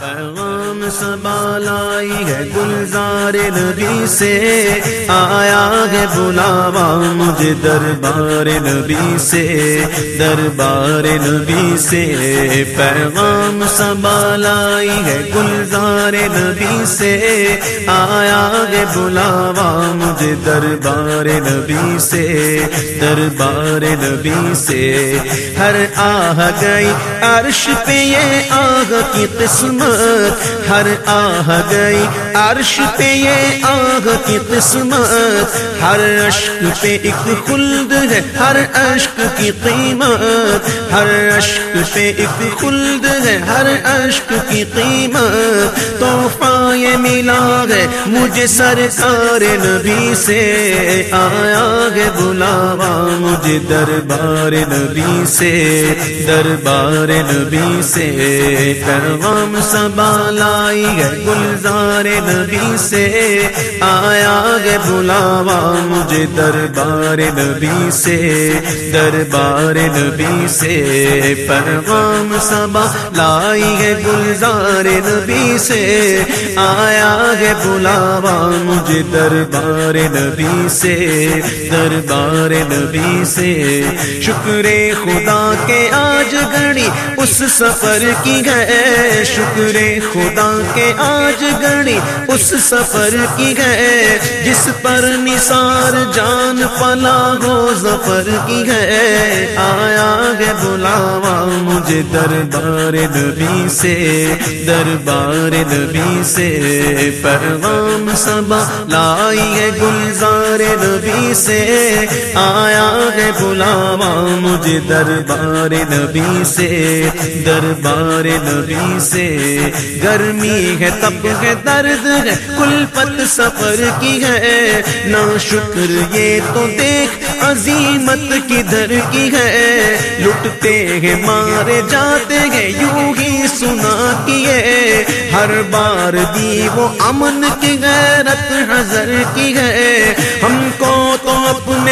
پیغام سبالائی ہے گلزار نبی سے، آیا ہے بلاوا مجھے دربار نبی سے، دربار نبی سے۔ پیغام سبالائی ہے گلزار نبی سے، آیا ہے بلاوا مجھے دربار نبی سے، دربار نبی سے۔ ہر آہ گئی عرش پہ یہ آگ کی قسمت ہر آہ گئی عرش پہ یہ آگ کی قسمت ہر اشک پہ ایک خلد ہے، ہر اشک کی قیمت، ہر اشک پہ ایک خلد ہے، ہر اشک کی قیمت، تحفہ یہ ملا ہے مجھے سرکار نبی سے، آیا ہے بلاوا مجھے دربار نبی سے، دربار نبی سے پیغام سبا لائی ہے گلزار نبی سے۔ آیا گے بلاوا مجھے دربار نبی سے۔ دربار نبی سے پیغام سبا لائی ہے گلزار نبی سے۔ آیا گے بلاوا مجھے دربار نبی سے۔ دربار نبی سے۔ شکر خدا کے آج گھڑی اس سفر کی گئے شکر خدا کے آج گھڑی اس سفر کی گئے جس پر نثار جان پلا ہو، ظفر کی گئے آیا گے بلاوا مجھے دربار نبی سے، دربار نبی سے۔ پیغام سبا لائی ہے گلزار نبی سے۔ آیا ہے بلاوا مجھے دربار نبی سے، دربار نبی سے۔ گرمی ہے تب ہے، درد ہے کل پت سفر کی ہے۔ نہ شکر، یہ تو دیکھ، عظیمت کی در کی ہے۔ لٹتے ہیں، مارے جاتے ہیں، یوں ہی سنا کیے۔ ہر بار دی وہ امن کی غیرت حضر کی ہے۔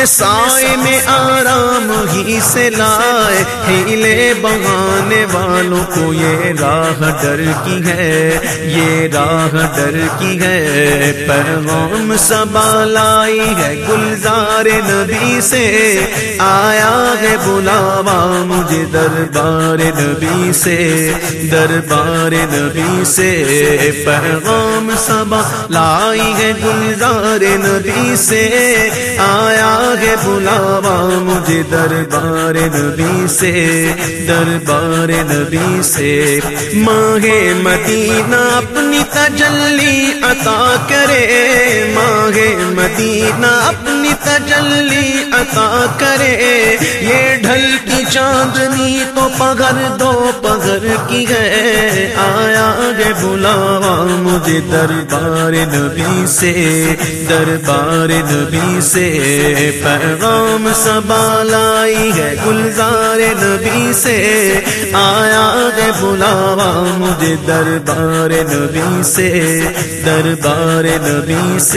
سائے میں آرام ہی سے لائے۔ ہیلے بہانے والوں کو یہ راہ ڈر کی ہے۔ یہ راہ ڈر کی ہے۔ پیغام سبا لائی ہے گلزار نبی سے۔ آیا ہے بلاوا مجھے دربار نبی سے۔ دربار نبی سے پیغام سبا لائی ہے گلزار نبی سے۔ آیا ہے بلاوا مجھے دربار نبی سے دربار نبی سے۔ ماں مدینہ اپنی تجلی عطا کرے ماہ مدینہ اپنی تجلی عطا کرے یہ ڈھل کی چاندنی تو پگھر دو پگھر کی ہے۔ آیا گے بلاوا مجھے دربار نبی سے، دربار نبی سے۔ پیغام سبا لائی ہے گلزار نبی سے۔ آیا دے بلاوا مجھے دربار نبی سے دربار نبی سے